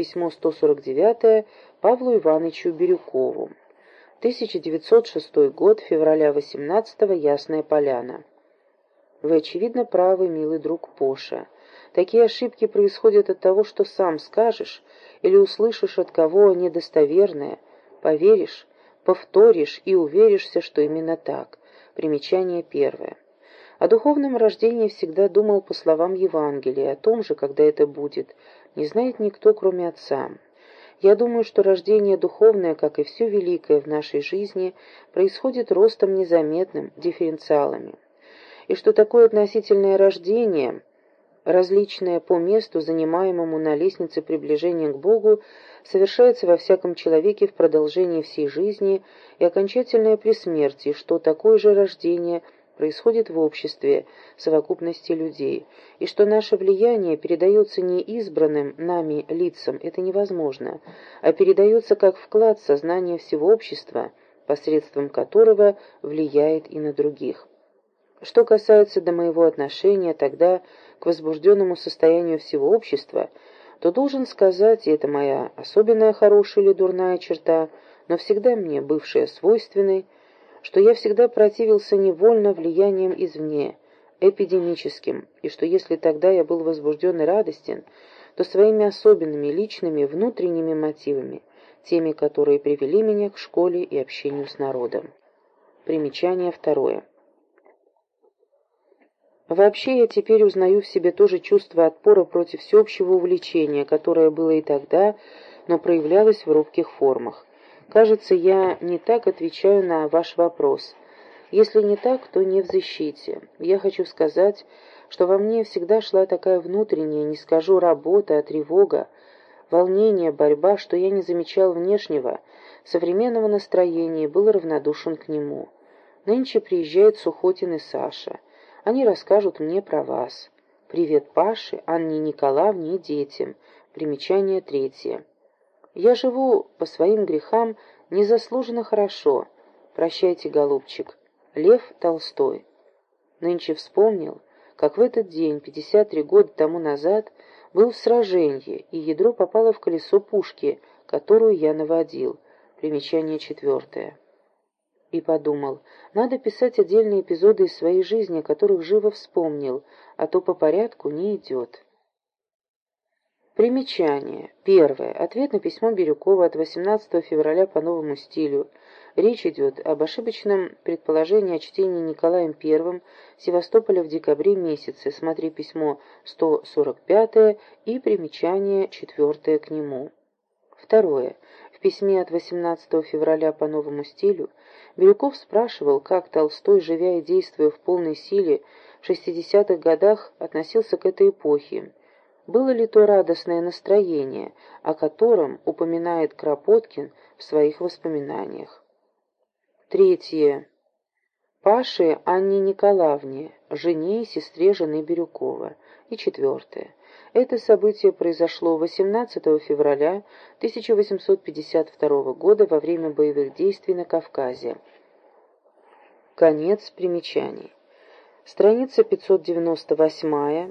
письмо 149 Павлу Ивановичу Бирюкову. 1906 год, февраля 18 -го, Ясная Поляна. Вы, очевидно, правы, милый друг Поша. Такие ошибки происходят от того, что сам скажешь или услышишь от кого недостоверное, поверишь, повторишь и уверишься, что именно так. Примечание первое. О духовном рождении всегда думал по словам Евангелия, о том же, когда это будет, не знает никто, кроме Отца. Я думаю, что рождение духовное, как и все великое в нашей жизни, происходит ростом незаметным, дифференциалами. И что такое относительное рождение, различное по месту, занимаемому на лестнице приближения к Богу, совершается во всяком человеке в продолжении всей жизни и окончательное при смерти, что такое же рождение – происходит в обществе, совокупности людей, и что наше влияние передается не избранным нами лицам, это невозможно, а передается как вклад в сознание всего общества, посредством которого влияет и на других. Что касается до моего отношения тогда к возбужденному состоянию всего общества, то должен сказать, и это моя особенная хорошая или дурная черта, но всегда мне бывшая свойственной, что я всегда противился невольно влиянием извне, эпидемическим, и что если тогда я был возбужден и радостен, то своими особенными личными внутренними мотивами, теми, которые привели меня к школе и общению с народом. Примечание второе. Вообще я теперь узнаю в себе тоже чувство отпора против всеобщего увлечения, которое было и тогда, но проявлялось в робких формах. Кажется, я не так отвечаю на ваш вопрос. Если не так, то не в защите. Я хочу сказать, что во мне всегда шла такая внутренняя, не скажу работа, а тревога, волнение, борьба, что я не замечал внешнего, современного настроения и был равнодушен к нему. Нынче приезжает Сухотин и Саша. Они расскажут мне про вас. Привет Паше, Анне Николаевне и детям. Примечание третье. Я живу по своим грехам незаслуженно хорошо. Прощайте, голубчик. Лев Толстой. Нынче вспомнил, как в этот день, 53 года тому назад, был в сражении, и ядро попало в колесо пушки, которую я наводил. Примечание четвертое. И подумал, надо писать отдельные эпизоды из своей жизни, о которых живо вспомнил, а то по порядку не идет. Примечание. Первое. Ответ на письмо Бирюкова от 18 февраля по новому стилю. Речь идет об ошибочном предположении о чтении Николаем I Севастополя в декабре месяце. Смотри письмо 145 и примечание 4 к нему. Второе. В письме от 18 февраля по новому стилю Бирюков спрашивал, как Толстой, живя и действуя в полной силе в 60-х годах, относился к этой эпохе было ли то радостное настроение, о котором упоминает Кропоткин в своих воспоминаниях. Третье. Паше Анне Николаевне, жене и сестре жены Бирюкова. И четвертое. Это событие произошло 18 февраля 1852 года во время боевых действий на Кавказе. Конец примечаний. Страница 598